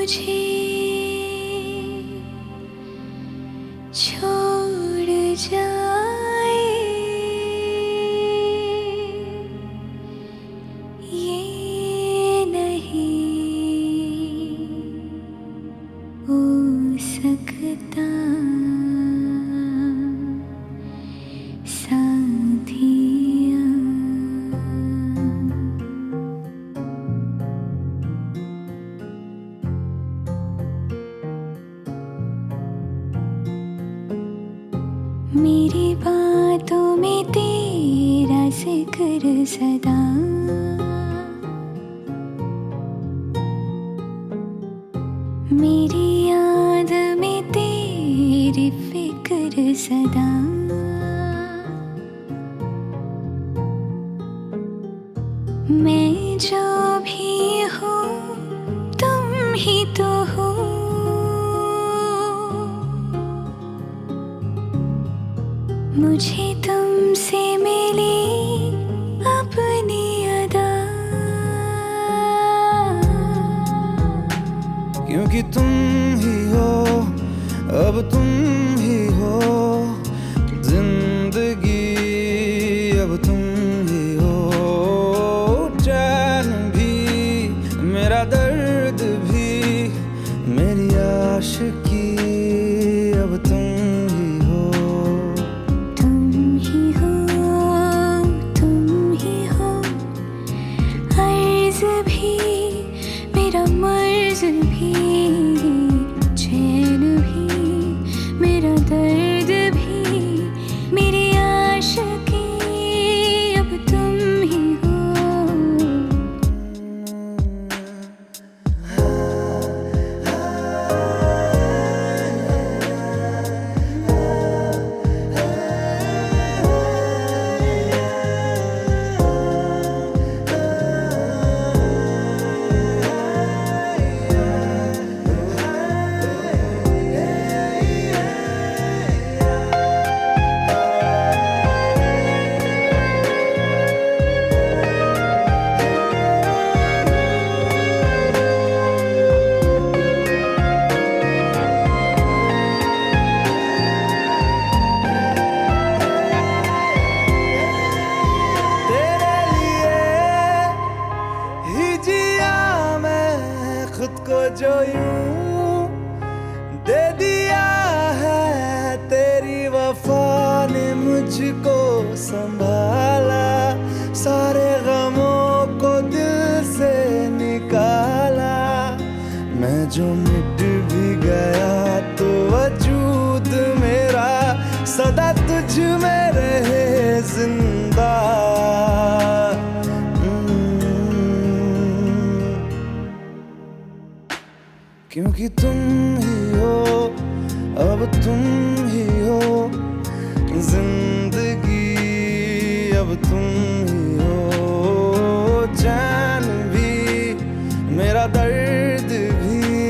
मुझे छोड़ जाए। ये नहीं हो सकता। मेरी बातों में तेरा ज़िक्र सदा। मेरी याद में तेरी फ़िक्र सदा। मैं जो भी हूँ, तुम ही तो मुझे तुमसे मिली अपनी अदा। क्योंकि तुम ही हो अब तुम And peace. जो यूँ दे दिया है तेरी वफा ने मुझको संभाला। सारे गमों को दिल से निकाला। मैं जो मिट भी गया तो वजूद मेरा, सदा तुझ में रहे ज़िंदा। क्योंकि तुम ही हो अब तुम ही हो। ज़िंदगी अब तुम ही हो। जान